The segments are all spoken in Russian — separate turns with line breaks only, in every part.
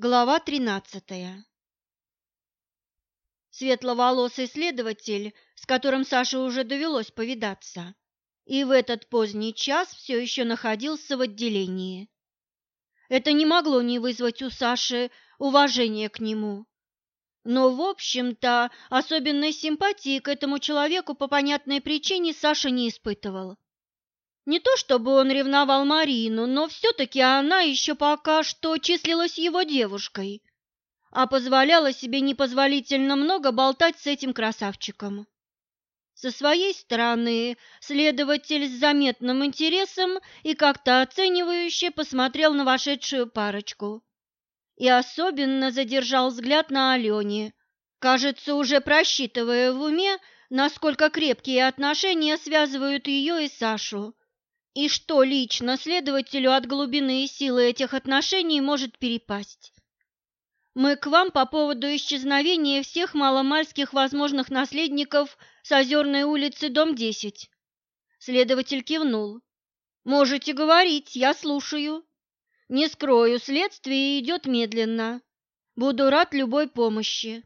Глава тринадцатая Светловолосый следователь, с которым Саше уже довелось повидаться, и в этот поздний час все еще находился в отделении. Это не могло не вызвать у Саши уважения к нему. Но, в общем-то, особенной симпатии к этому человеку по понятной причине Саша не испытывал. Не то чтобы он ревновал Марину, но все-таки она еще пока что числилась его девушкой, а позволяла себе непозволительно много болтать с этим красавчиком. Со своей стороны следователь с заметным интересом и как-то оценивающе посмотрел на вошедшую парочку. И особенно задержал взгляд на Алене, кажется, уже просчитывая в уме, насколько крепкие отношения связывают ее и Сашу и что лично следователю от глубины и силы этих отношений может перепасть. Мы к вам по поводу исчезновения всех маломальских возможных наследников с Озерной улицы, дом 10. Следователь кивнул. Можете говорить, я слушаю. Не скрою, следствие идет медленно. Буду рад любой помощи.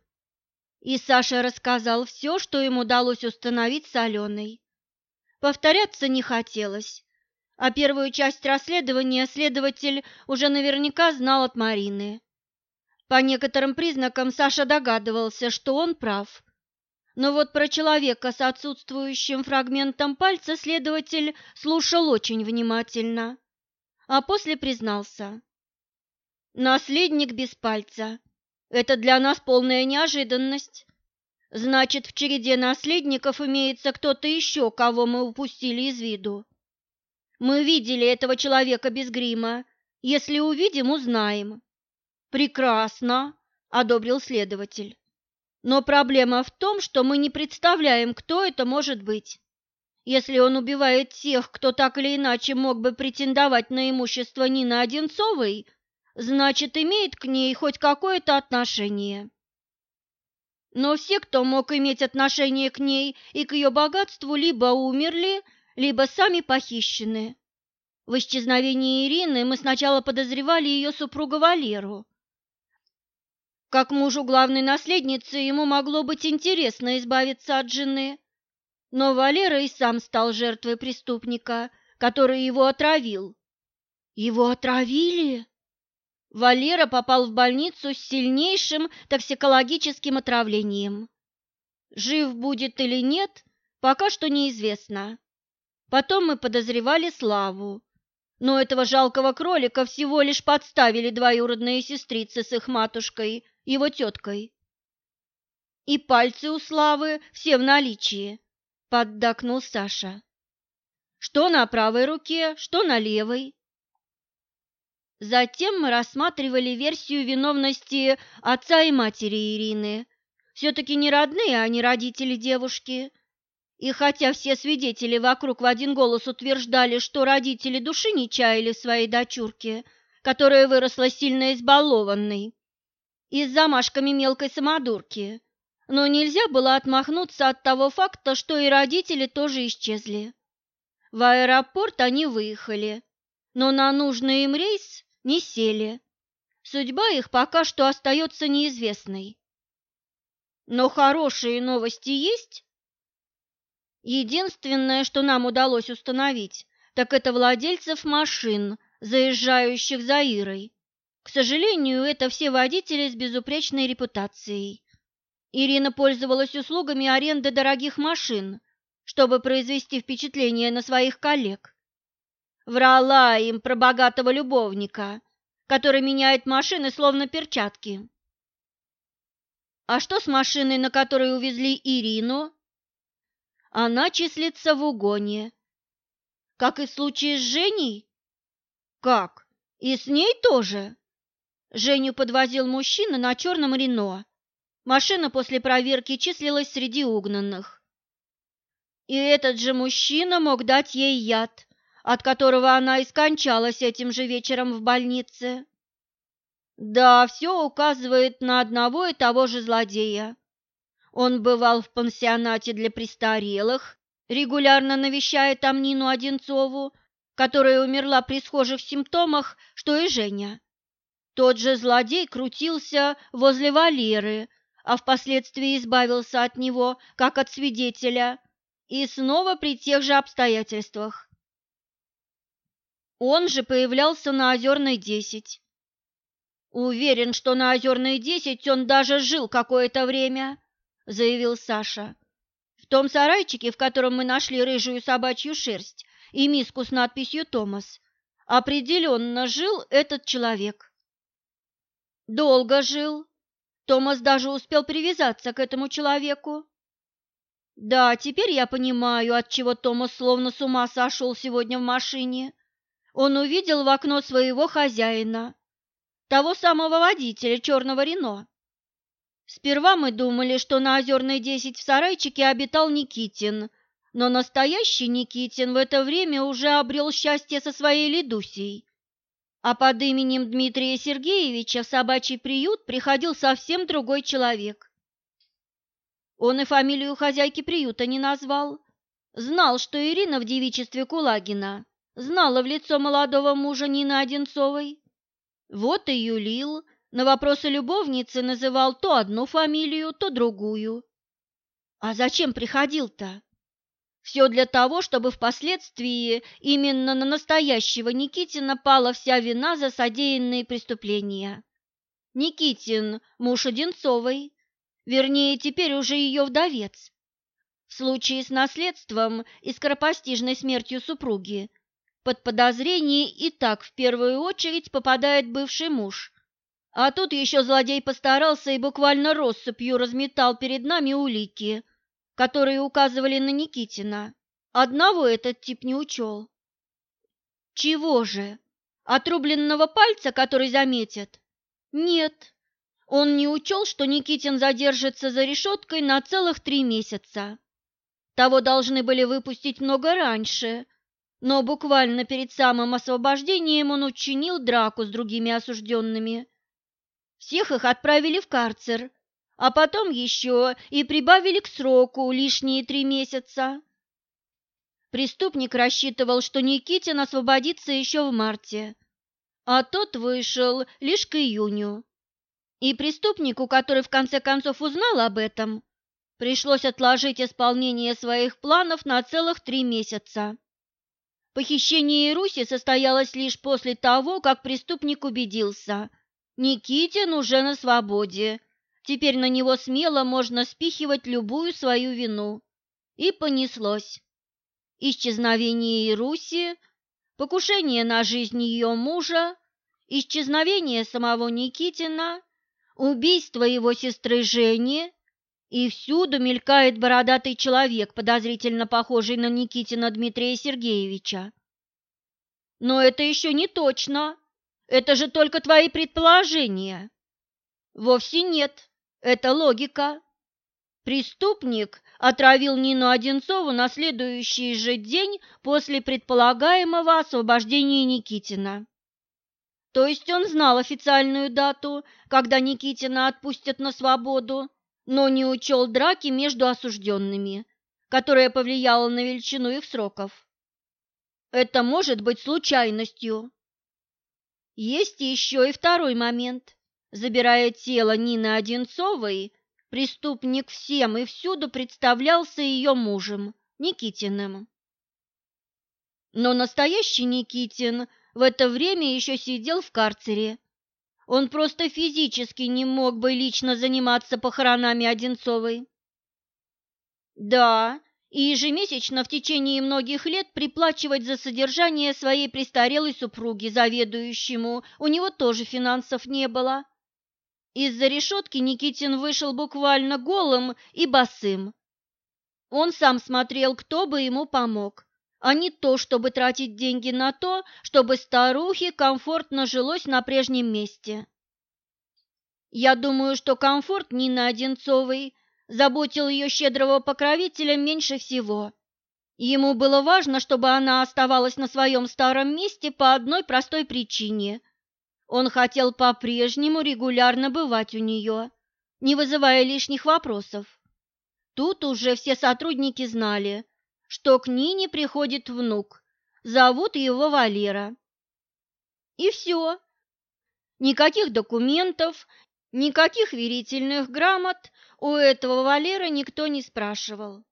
И Саша рассказал все, что ему удалось установить с Аленой. Повторяться не хотелось, а первую часть расследования следователь уже наверняка знал от Марины. По некоторым признакам Саша догадывался, что он прав. Но вот про человека с отсутствующим фрагментом пальца следователь слушал очень внимательно, а после признался. «Наследник без пальца. Это для нас полная неожиданность. Значит, в череде наследников имеется кто-то еще, кого мы упустили из виду. Мы видели этого человека без грима. Если увидим, узнаем. Прекрасно, одобрил следователь. Но проблема в том, что мы не представляем, кто это может быть. Если он убивает тех, кто так или иначе мог бы претендовать на имущество Нины Одинцовой, значит, имеет к ней хоть какое-то отношение. Но все, кто мог иметь отношение к ней и к ее богатству, либо умерли, либо сами похищены. В исчезновении Ирины мы сначала подозревали ее супруга Валеру. Как мужу главной наследницы ему могло быть интересно избавиться от жены, но Валера и сам стал жертвой преступника, который его отравил. Его отравили? Валера попал в больницу с сильнейшим токсикологическим отравлением. Жив будет или нет, пока что неизвестно. Потом мы подозревали Славу, но этого жалкого кролика всего лишь подставили двоюродные сестрицы с их матушкой, его теткой. И пальцы у Славы все в наличии, поддакнул Саша. Что на правой руке, что на левой. Затем мы рассматривали версию виновности отца и матери Ирины. Все-таки не родные, а не родители девушки. И хотя все свидетели вокруг в один голос утверждали, что родители души не чаяли своей дочурке, которая выросла сильно избалованной и с замашками мелкой самодурки, но нельзя было отмахнуться от того факта, что и родители тоже исчезли. В аэропорт они выехали, но на нужный им рейс не сели. Судьба их пока что остается неизвестной. Но хорошие новости есть? Единственное, что нам удалось установить, так это владельцев машин, заезжающих за Ирой. К сожалению, это все водители с безупречной репутацией. Ирина пользовалась услугами аренды дорогих машин, чтобы произвести впечатление на своих коллег. Врала им про богатого любовника, который меняет машины словно перчатки. А что с машиной, на которой увезли Ирину? Она числится в угоне. Как и в случае с Женей? Как? И с ней тоже? Женю подвозил мужчина на черном Рено. Машина после проверки числилась среди угнанных. И этот же мужчина мог дать ей яд, от которого она и скончалась этим же вечером в больнице. Да, все указывает на одного и того же злодея. Он бывал в пансионате для престарелых, регулярно навещая там Нину Одинцову, которая умерла при схожих симптомах, что и Женя. Тот же злодей крутился возле Валеры, а впоследствии избавился от него, как от свидетеля, и снова при тех же обстоятельствах. Он же появлялся на Озерной 10. Уверен, что на Озерной 10 он даже жил какое-то время, заявил Саша. В том сарайчике, в котором мы нашли рыжую собачью шерсть и миску с надписью «Томас», определенно жил этот человек. Долго жил. Томас даже успел привязаться к этому человеку. Да, теперь я понимаю, от чего Томас словно с ума сошел сегодня в машине. Он увидел в окно своего хозяина, того самого водителя черного Рено. Сперва мы думали, что на Озерной 10 в сарайчике обитал Никитин, но настоящий Никитин в это время уже обрел счастье со своей Ледусей. А под именем Дмитрия Сергеевича в собачий приют приходил совсем другой человек. Он и фамилию хозяйки приюта не назвал. Знал, что Ирина в девичестве Кулагина, знала в лицо молодого мужа Нины Одинцовой. Вот и юлил, на вопросы любовницы называл то одну фамилию, то другую. А зачем приходил-то? Все для того, чтобы впоследствии именно на настоящего Никитина пала вся вина за содеянные преступления. Никитин – муж Одинцовой, вернее, теперь уже ее вдовец. В случае с наследством и скоропостижной смертью супруги под подозрение и так в первую очередь попадает бывший муж. А тут еще злодей постарался и буквально россыпью разметал перед нами улики, которые указывали на Никитина. Одного этот тип не учел. Чего же? Отрубленного пальца, который заметят? Нет, он не учел, что Никитин задержится за решеткой на целых три месяца. Того должны были выпустить много раньше, но буквально перед самым освобождением он учинил драку с другими осужденными. Всех их отправили в карцер, а потом еще и прибавили к сроку лишние три месяца. Преступник рассчитывал, что Никитин освободится еще в марте, а тот вышел лишь к июню. И преступнику, который в конце концов узнал об этом, пришлось отложить исполнение своих планов на целых три месяца. Похищение Руси состоялось лишь после того, как преступник убедился. Никитин уже на свободе. Теперь на него смело можно спихивать любую свою вину. И понеслось. Исчезновение Руси, покушение на жизнь ее мужа, исчезновение самого Никитина – убийство его сестры Жени, и всюду мелькает бородатый человек, подозрительно похожий на Никитина Дмитрия Сергеевича. Но это еще не точно. Это же только твои предположения. Вовсе нет. Это логика. Преступник отравил Нину Одинцову на следующий же день после предполагаемого освобождения Никитина. То есть он знал официальную дату, когда Никитина отпустят на свободу, но не учел драки между осужденными, которая повлияла на величину их сроков. Это может быть случайностью. Есть еще и второй момент. Забирая тело Нины Одинцовой, преступник всем и всюду представлялся ее мужем, Никитиным. Но настоящий Никитин – в это время еще сидел в карцере. Он просто физически не мог бы лично заниматься похоронами Одинцовой. Да, и ежемесячно в течение многих лет приплачивать за содержание своей престарелой супруги заведующему у него тоже финансов не было. Из-за решетки Никитин вышел буквально голым и босым. Он сам смотрел, кто бы ему помог а не то, чтобы тратить деньги на то, чтобы старухе комфортно жилось на прежнем месте. Я думаю, что комфорт Нины Одинцовой заботил ее щедрого покровителя меньше всего. Ему было важно, чтобы она оставалась на своем старом месте по одной простой причине. Он хотел по-прежнему регулярно бывать у нее, не вызывая лишних вопросов. Тут уже все сотрудники знали, что к Нине приходит внук, зовут его Валера. И все. Никаких документов, никаких верительных грамот у этого Валера никто не спрашивал.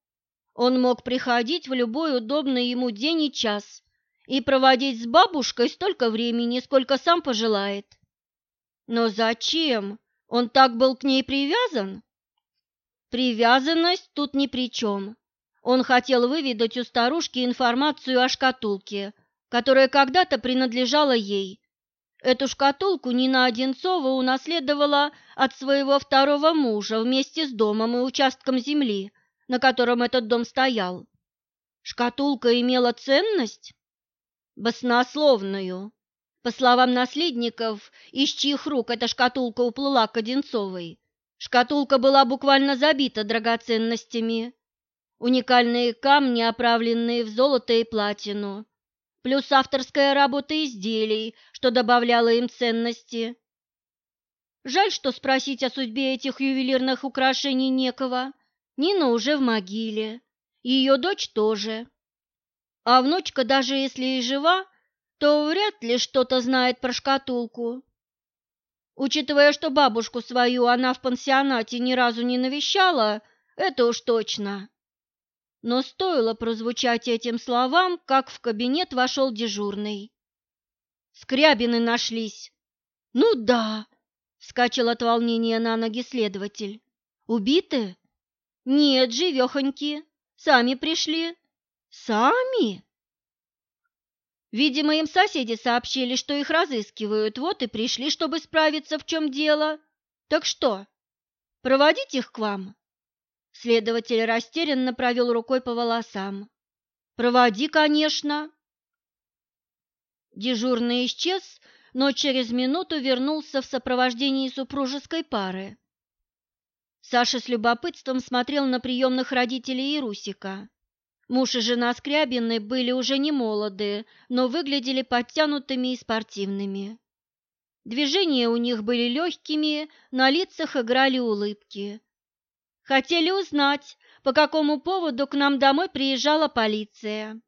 Он мог приходить в любой удобный ему день и час и проводить с бабушкой столько времени, сколько сам пожелает. Но зачем? Он так был к ней привязан? Привязанность тут ни при чем. Он хотел выведать у старушки информацию о шкатулке, которая когда-то принадлежала ей. Эту шкатулку Нина Одинцова унаследовала от своего второго мужа вместе с домом и участком земли, на котором этот дом стоял. Шкатулка имела ценность? Баснословную. По словам наследников, из чьих рук эта шкатулка уплыла к Одинцовой, шкатулка была буквально забита драгоценностями. Уникальные камни, оправленные в золото и платину, плюс авторская работа изделий, что добавляло им ценности. Жаль, что спросить о судьбе этих ювелирных украшений некого. Нина уже в могиле, ее дочь тоже. А внучка, даже если и жива, то вряд ли что-то знает про шкатулку. Учитывая, что бабушку свою она в пансионате ни разу не навещала, это уж точно. Но стоило прозвучать этим словам, как в кабинет вошел дежурный. Скрябины нашлись. Ну да, вскочил от волнения на ноги следователь. Убиты? Нет, живехоньки. Сами пришли. Сами? Видимо, им соседи сообщили, что их разыскивают, вот и пришли, чтобы справиться, в чем дело. Так что, проводить их к вам?» Следователь растерянно провел рукой по волосам. «Проводи, конечно». Дежурный исчез, но через минуту вернулся в сопровождении супружеской пары. Саша с любопытством смотрел на приемных родителей Ирусика. Муж и жена Скрябины были уже не молоды, но выглядели подтянутыми и спортивными. Движения у них были легкими, на лицах играли улыбки. Хотели узнать, по какому поводу к нам домой приезжала полиция.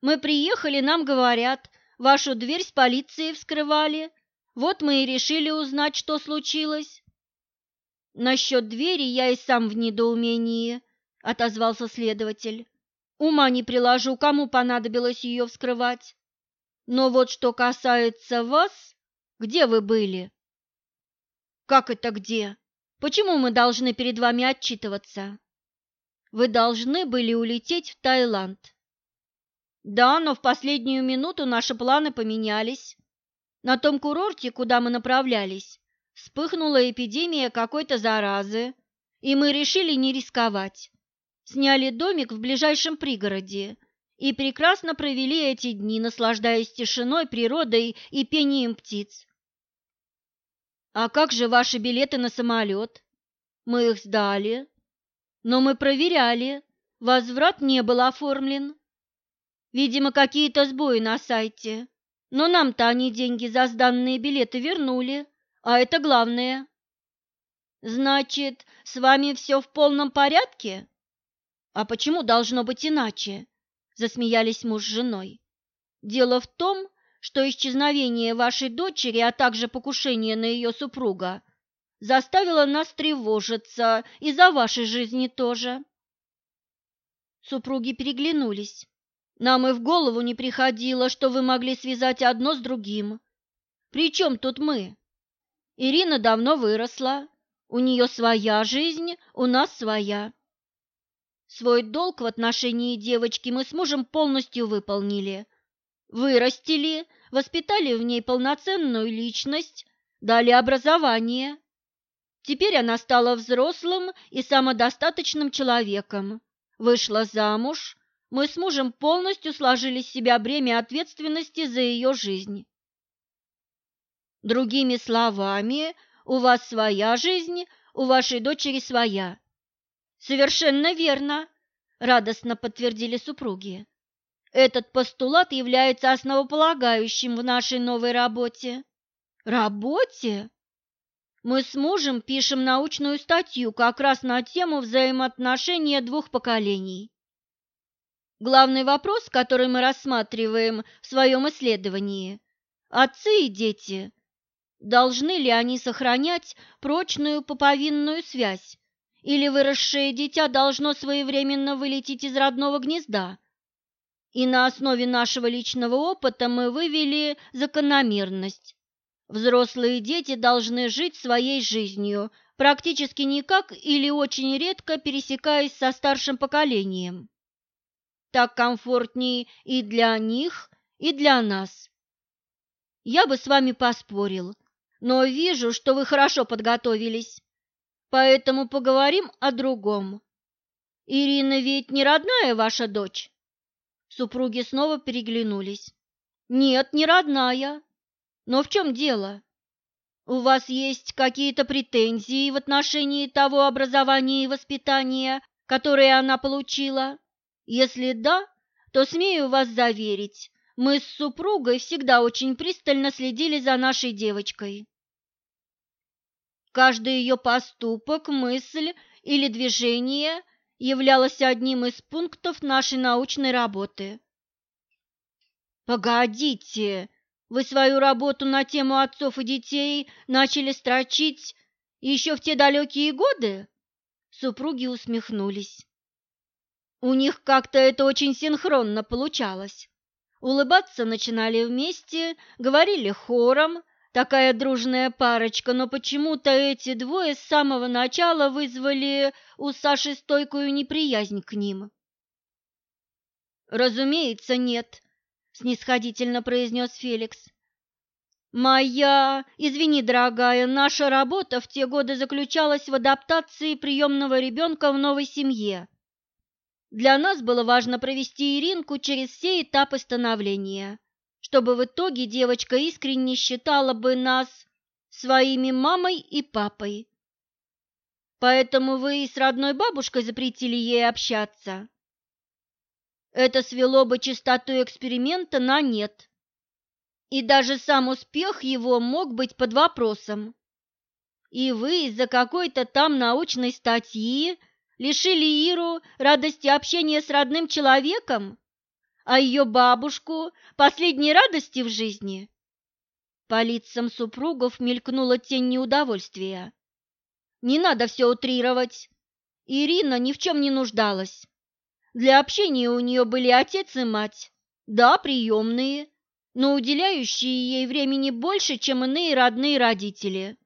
Мы приехали, нам говорят, вашу дверь с полицией вскрывали. Вот мы и решили узнать, что случилось. Насчет двери я и сам в недоумении, — отозвался следователь. «Ума не приложу, кому понадобилось ее вскрывать. Но вот что касается вас, где вы были?» «Как это где? Почему мы должны перед вами отчитываться?» «Вы должны были улететь в Таиланд». «Да, но в последнюю минуту наши планы поменялись. На том курорте, куда мы направлялись, вспыхнула эпидемия какой-то заразы, и мы решили не рисковать сняли домик в ближайшем пригороде и прекрасно провели эти дни, наслаждаясь тишиной, природой и пением птиц. «А как же ваши билеты на самолет?» «Мы их сдали, но мы проверяли, возврат не был оформлен. Видимо, какие-то сбои на сайте, но нам-то они деньги за сданные билеты вернули, а это главное». «Значит, с вами все в полном порядке?» А почему должно быть иначе? Засмеялись муж с женой. Дело в том, что исчезновение вашей дочери, а также покушение на ее супруга заставило нас тревожиться и за вашей жизни тоже. Супруги переглянулись. Нам и в голову не приходило, что вы могли связать одно с другим. При чем тут мы? Ирина давно выросла. У нее своя жизнь, у нас своя. Свой долг в отношении девочки мы с мужем полностью выполнили. Вырастили, воспитали в ней полноценную личность, дали образование. Теперь она стала взрослым и самодостаточным человеком. Вышла замуж, мы с мужем полностью сложили с себя бремя ответственности за ее жизнь. Другими словами, у вас своя жизнь, у вашей дочери своя. Совершенно верно, радостно подтвердили супруги. Этот постулат является основополагающим в нашей новой работе. Работе? Мы с мужем пишем научную статью как раз на тему взаимоотношения двух поколений. Главный вопрос, который мы рассматриваем в своем исследовании – отцы и дети Должны ли они сохранять прочную поповинную связь, или выросшее дитя должно своевременно вылететь из родного гнезда? И на основе нашего личного опыта мы вывели закономерность. Взрослые дети должны жить своей жизнью, практически никак или очень редко пересекаясь со старшим поколением. Так комфортнее и для них, и для нас. Я бы с вами поспорил, но вижу, что вы хорошо подготовились, поэтому поговорим о другом. Ирина ведь не родная ваша дочь? Супруги снова переглянулись. Нет, не родная. Но в чем дело? У вас есть какие-то претензии в отношении того образования и воспитания, которое она получила? Если да, то смею вас заверить, мы с супругой всегда очень пристально следили за нашей девочкой. Каждый ее поступок, мысль или движение являлось одним из пунктов нашей научной работы. «Погодите!» Вы свою работу на тему отцов и детей начали строчить еще в те далекие годы?» Супруги усмехнулись. У них как-то это очень синхронно получалось. Улыбаться начинали вместе, говорили хором, такая дружная парочка, но почему-то эти двое с самого начала вызвали у Саши стойкую неприязнь к ним. «Разумеется, нет», снисходительно произнес Феликс. Моя, извини, дорогая, наша работа в те годы заключалась в адаптации приемного ребенка в новой семье. Для нас было важно провести Иринку через все этапы становления, чтобы в итоге девочка искренне считала бы нас своими мамой и папой. Поэтому вы и с родной бабушкой запретили ей общаться. Это свело бы чистоту эксперимента на нет. И даже сам успех его мог быть под вопросом. И вы из-за какой-то там научной статьи лишили Иру радости общения с родным человеком, а ее бабушку – последней радости в жизни? По лицам супругов мелькнула тень неудовольствия. Не надо все утрировать. Ирина ни в чем не нуждалась. Для общения у нее были отец и мать, да, приемные, но уделяющие ей времени больше, чем иные родные родители.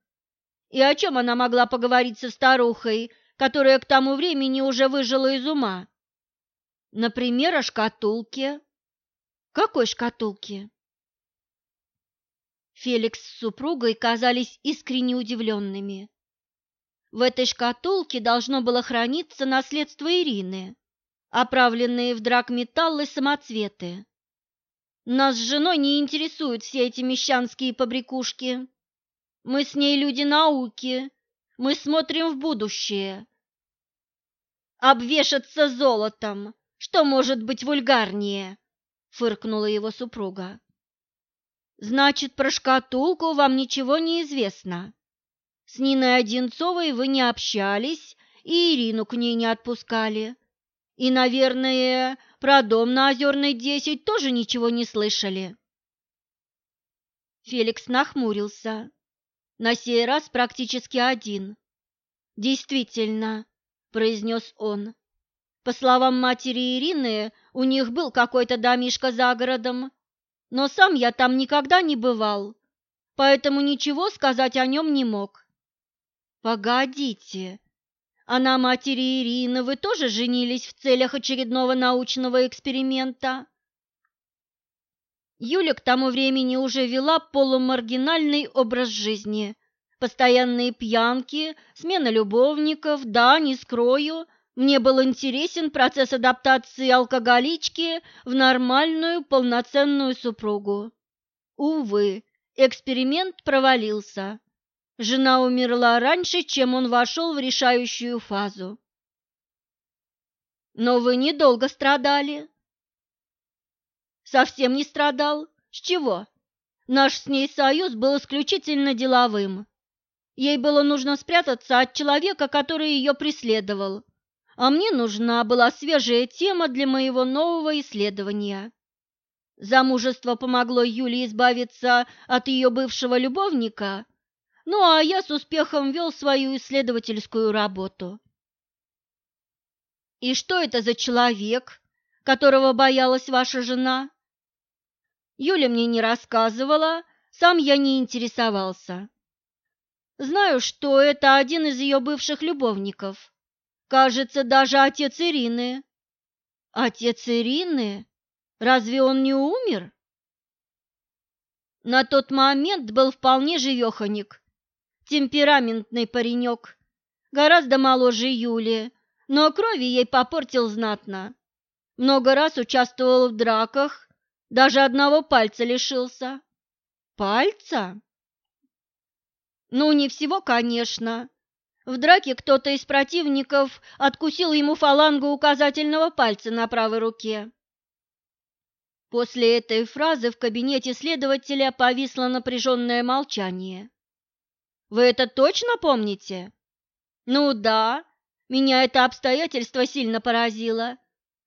И о чем она могла поговорить со старухой, которая к тому времени уже выжила из ума? Например, о шкатулке. Какой шкатулке? Феликс с супругой казались искренне удивленными. В этой шкатулке должно было храниться наследство Ирины оправленные в драгметаллы самоцветы. Нас с женой не интересуют все эти мещанские побрякушки. Мы с ней люди науки, мы смотрим в будущее. Обвешаться золотом, что может быть вульгарнее? Фыркнула его супруга. Значит, про шкатулку вам ничего не известно. С Ниной Одинцовой вы не общались и Ирину к ней не отпускали. И, наверное, про дом на Озерной 10 тоже ничего не слышали. Феликс нахмурился. На сей раз практически один. «Действительно», — произнес он. По словам матери Ирины, у них был какой-то домишко за городом, но сам я там никогда не бывал, поэтому ничего сказать о нем не мог. «Погодите», а на матери Ирины вы тоже женились в целях очередного научного эксперимента? Юля к тому времени уже вела полумаргинальный образ жизни. Постоянные пьянки, смена любовников, да, не скрою, мне был интересен процесс адаптации алкоголички в нормальную полноценную супругу. Увы, эксперимент провалился. Жена умерла раньше, чем он вошел в решающую фазу. Но вы недолго страдали. Совсем не страдал. С чего? Наш с ней союз был исключительно деловым. Ей было нужно спрятаться от человека, который ее преследовал, а мне нужна была свежая тема для моего нового исследования. Замужество помогло Юле избавиться от ее бывшего любовника, ну а я с успехом вел свою исследовательскую работу. И что это за человек, которого боялась ваша жена? Юля мне не рассказывала, сам я не интересовался. Знаю, что это один из ее бывших любовников. Кажется, даже отец Ирины. Отец Ирины? Разве он не умер? На тот момент был вполне живеханик, темпераментный паренек, гораздо моложе Юли, но крови ей попортил знатно. Много раз участвовал в драках, даже одного пальца лишился. Пальца? Ну, не всего, конечно. В драке кто-то из противников откусил ему фалангу указательного пальца на правой руке. После этой фразы в кабинете следователя повисло напряженное молчание. «Вы это точно помните?» «Ну да, меня это обстоятельство сильно поразило.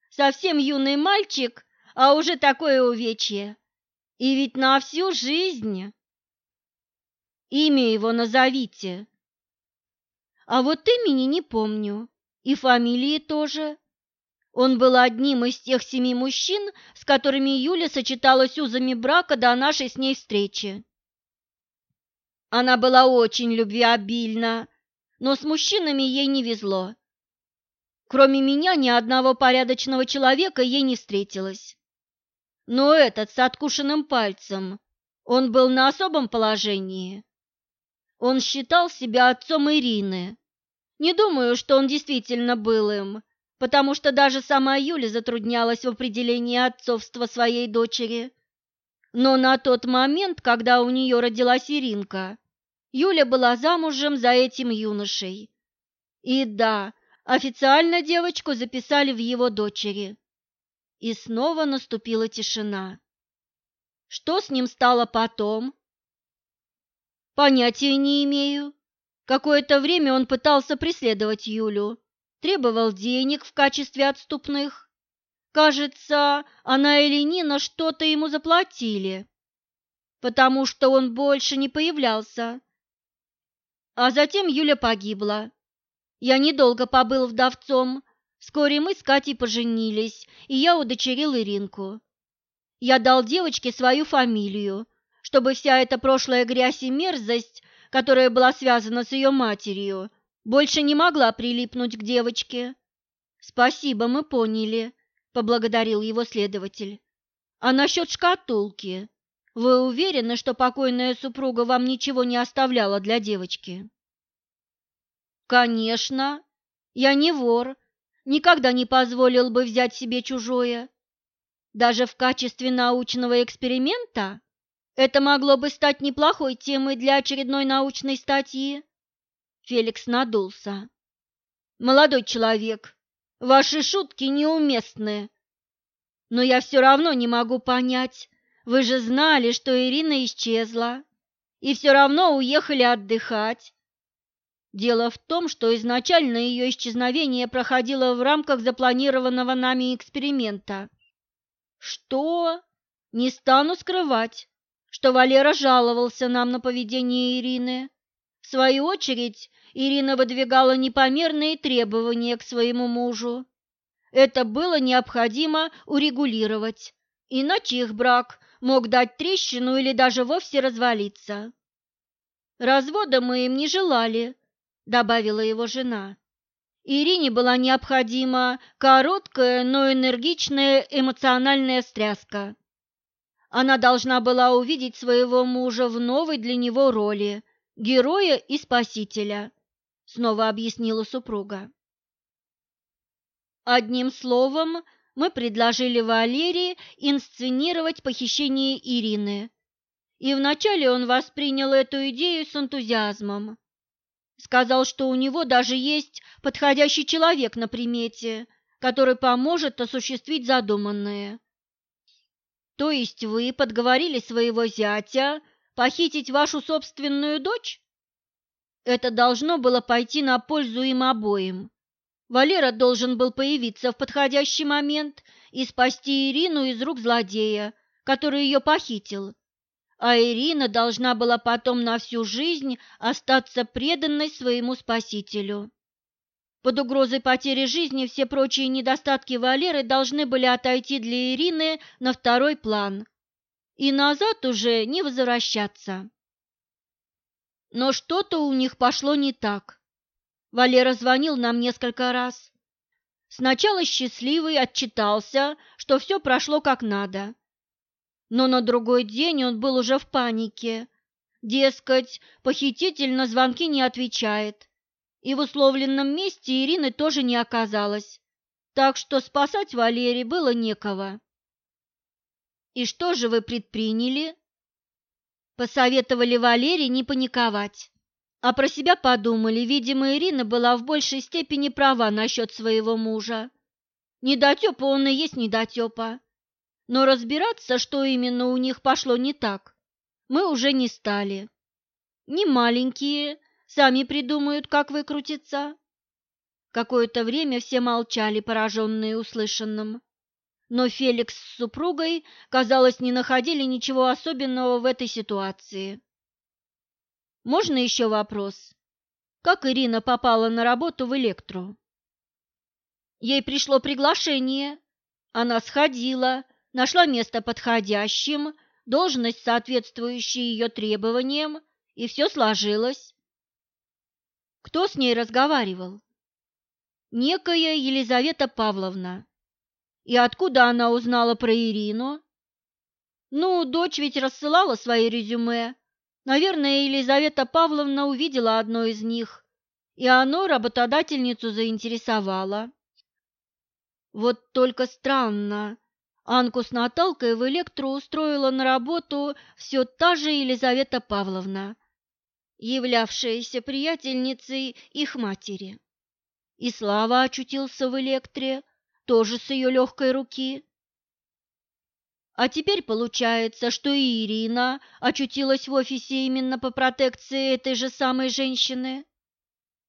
Совсем юный мальчик, а уже такое увечье. И ведь на всю жизнь!» «Имя его назовите!» «А вот имени не помню, и фамилии тоже. Он был одним из тех семи мужчин, с которыми Юля сочеталась узами брака до нашей с ней встречи. Она была очень любвеобильна, но с мужчинами ей не везло. Кроме меня ни одного порядочного человека ей не встретилось. Но этот с откушенным пальцем, он был на особом положении. Он считал себя отцом Ирины. Не думаю, что он действительно был им, потому что даже сама Юля затруднялась в определении отцовства своей дочери. Но на тот момент, когда у нее родилась Иринка, Юля была замужем за этим юношей. И да, официально девочку записали в его дочери. И снова наступила тишина. Что с ним стало потом? Понятия не имею. Какое-то время он пытался преследовать Юлю, требовал денег в качестве отступных. Кажется, она или Нина что-то ему заплатили, потому что он больше не появлялся. А затем Юля погибла. Я недолго побыл вдовцом. Вскоре мы с Катей поженились, и я удочерил Иринку. Я дал девочке свою фамилию, чтобы вся эта прошлая грязь и мерзость, которая была связана с ее матерью, больше не могла прилипнуть к девочке. Спасибо, мы поняли, поблагодарил его следователь. А насчет шкатулки? Вы уверены, что покойная супруга вам ничего не оставляла для девочки? Конечно. Я не вор, никогда не позволил бы взять себе чужое. Даже в качестве научного эксперимента это могло бы стать неплохой темой для очередной научной статьи. Феликс надулся. «Молодой человек, ваши шутки неуместны. Но я все равно не могу понять, вы же знали, что Ирина исчезла, и все равно уехали отдыхать. Дело в том, что изначально ее исчезновение проходило в рамках запланированного нами эксперимента. Что? Не стану скрывать, что Валера жаловался нам на поведение Ирины. В свою очередь, Ирина выдвигала непомерные требования к своему мужу. Это было необходимо урегулировать, иначе их брак мог дать трещину или даже вовсе развалиться. «Развода мы им не желали», — добавила его жена. Ирине была необходима короткая, но энергичная эмоциональная встряска. Она должна была увидеть своего мужа в новой для него роли – героя и спасителя снова объяснила супруга. Одним словом, мы предложили Валерии инсценировать похищение Ирины. И вначале он воспринял эту идею с энтузиазмом. Сказал, что у него даже есть подходящий человек на примете, который поможет осуществить задуманное. То есть вы подговорили своего зятя похитить вашу собственную дочь? Это должно было пойти на пользу им обоим. Валера должен был появиться в подходящий момент и спасти Ирину из рук злодея, который ее похитил, а Ирина должна была потом на всю жизнь остаться преданной своему спасителю. Под угрозой потери жизни все прочие недостатки Валеры должны были отойти для Ирины на второй план и назад уже не возвращаться. Но что-то у них пошло не так. Валера звонил нам несколько раз. Сначала счастливый отчитался, что все прошло как надо. Но на другой день он был уже в панике. Дескать, похититель на звонки не отвечает. И в условленном месте Ирины тоже не оказалось. Так что спасать Валерий было некого. «И что же вы предприняли?» Посоветовали Валерии не паниковать, а про себя подумали, видимо, Ирина была в большей степени права насчет своего мужа. Недотепа он и есть недотепа. Но разбираться, что именно у них пошло не так, мы уже не стали. Не маленькие, сами придумают, как выкрутиться. Какое-то время все молчали, пораженные услышанным но Феликс с супругой, казалось, не находили ничего особенного в этой ситуации. Можно еще вопрос? Как Ирина попала на работу в Электру? Ей пришло приглашение. Она сходила, нашла место подходящим, должность, соответствующая ее требованиям, и все сложилось. Кто с ней разговаривал? Некая Елизавета Павловна. И откуда она узнала про Ирину? Ну, дочь ведь рассылала свои резюме. Наверное, Елизавета Павловна увидела одно из них, и оно работодательницу заинтересовало. Вот только странно. Анку с Наталкой в Электру устроила на работу все та же Елизавета Павловна, являвшаяся приятельницей их матери. И Слава очутился в Электре, тоже с ее легкой руки. А теперь получается, что и Ирина очутилась в офисе именно по протекции этой же самой женщины.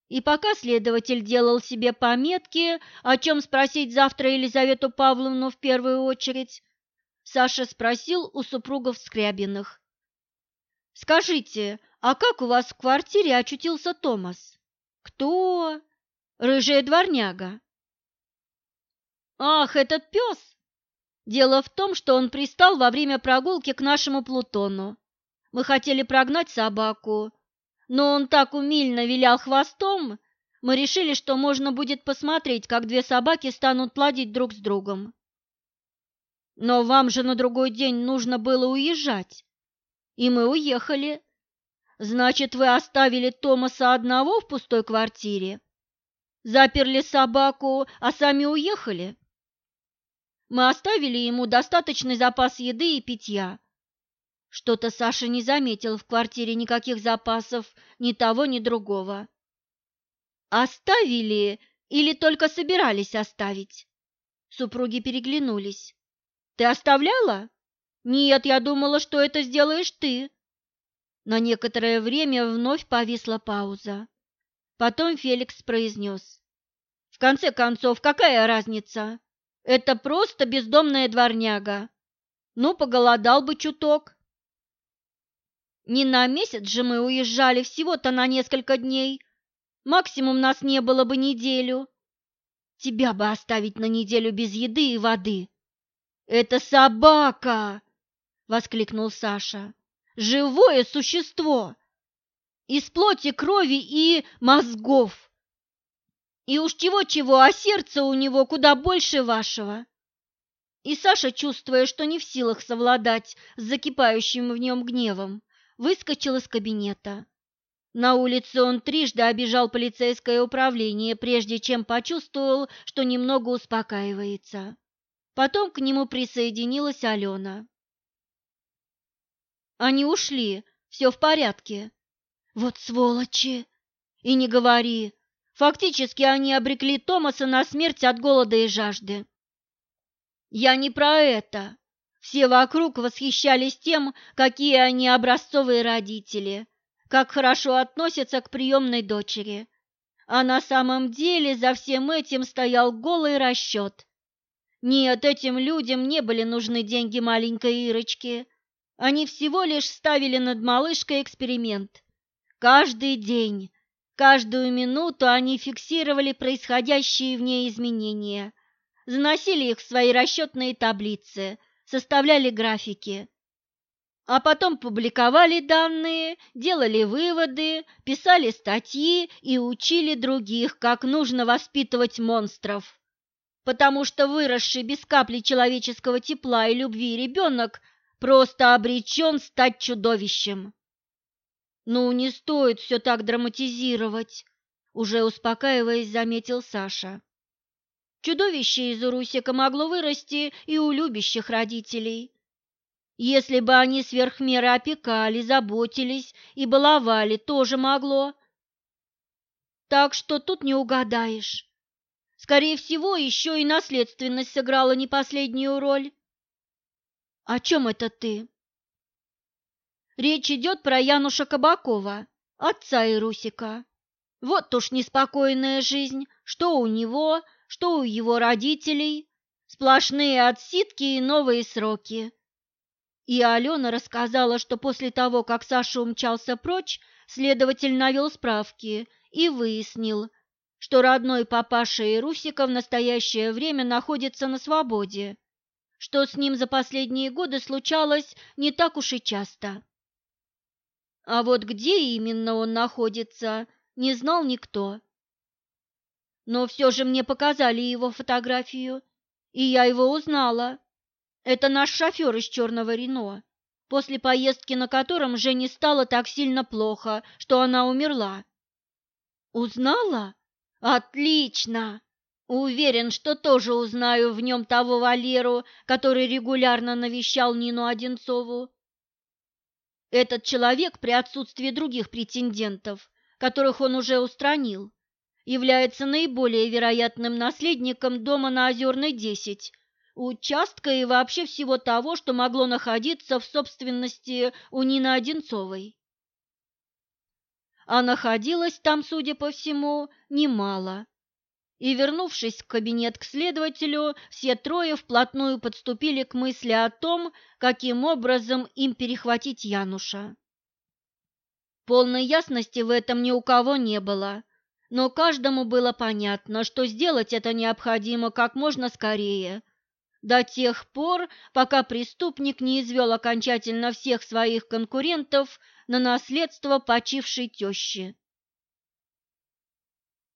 И пока следователь делал себе пометки, о чем спросить завтра Елизавету Павловну в первую очередь, Саша спросил у супругов Скрябиных. «Скажите, а как у вас в квартире очутился Томас?» «Кто?» «Рыжая дворняга». Ах, этот пес! Дело в том, что он пристал во время прогулки к нашему Плутону. Мы хотели прогнать собаку, но он так умильно вилял хвостом, мы решили, что можно будет посмотреть, как две собаки станут ладить друг с другом. Но вам же на другой день нужно было уезжать, и мы уехали. Значит, вы оставили Томаса одного в пустой квартире? Заперли собаку, а сами уехали? Мы оставили ему достаточный запас еды и питья. Что-то Саша не заметил в квартире никаких запасов ни того, ни другого. Оставили или только собирались оставить? Супруги переглянулись. Ты оставляла? Нет, я думала, что это сделаешь ты. На некоторое время вновь повисла пауза. Потом Феликс произнес. В конце концов, какая разница? Это просто бездомная дворняга. Ну, поголодал бы чуток. Не на месяц же мы уезжали, всего-то на несколько дней. Максимум нас не было бы неделю. Тебя бы оставить на неделю без еды и воды. Это собака! воскликнул Саша. Живое существо! Из плоти, крови и мозгов. И уж чего-чего, а сердце у него куда больше вашего. И Саша, чувствуя, что не в силах совладать с закипающим в нем гневом, выскочил из кабинета. На улице он трижды обижал полицейское управление, прежде чем почувствовал, что немного успокаивается. Потом к нему присоединилась Алена. Они ушли, все в порядке. Вот сволочи! И не говори, Фактически они обрекли Томаса на смерть от голода и жажды. Я не про это. Все вокруг восхищались тем, какие они образцовые родители, как хорошо относятся к приемной дочери. А на самом деле за всем этим стоял голый расчет. Нет, этим людям не были нужны деньги маленькой Ирочки. Они всего лишь ставили над малышкой эксперимент. Каждый день, каждую минуту они фиксировали происходящие в ней изменения, заносили их в свои расчетные таблицы, составляли графики. А потом публиковали данные, делали выводы, писали статьи и учили других, как нужно воспитывать монстров. Потому что выросший без капли человеческого тепла и любви ребенок просто обречен стать чудовищем. «Ну, не стоит все так драматизировать», — уже успокаиваясь, заметил Саша. Чудовище из Урусика могло вырасти и у любящих родителей. Если бы они сверх меры опекали, заботились и баловали, тоже могло. Так что тут не угадаешь. Скорее всего, еще и наследственность сыграла не последнюю роль. О чем это ты? Речь идет про Януша Кабакова, отца Ирусика. Вот уж неспокойная жизнь, что у него, что у его родителей, сплошные отсидки и новые сроки. И Алена рассказала, что после того, как Саша умчался прочь, следователь навел справки и выяснил, что родной папаша Ирусика в настоящее время находится на свободе, что с ним за последние годы случалось не так уж и часто. А вот где именно он находится, не знал никто. Но все же мне показали его фотографию, и я его узнала. Это наш шофер из черного Рено, после поездки на котором Жене стало так сильно плохо, что она умерла. Узнала? Отлично! Уверен, что тоже узнаю в нем того Валеру, который регулярно навещал Нину Одинцову. Этот человек при отсутствии других претендентов, которых он уже устранил, является наиболее вероятным наследником дома на Озерной 10, участка и вообще всего того, что могло находиться в собственности у Нины Одинцовой. А находилось там, судя по всему, немало. И, вернувшись в кабинет к следователю, все трое вплотную подступили к мысли о том, каким образом им перехватить Януша. Полной ясности в этом ни у кого не было, но каждому было понятно, что сделать это необходимо как можно скорее, до тех пор, пока преступник не извел окончательно всех своих конкурентов на наследство почившей тещи.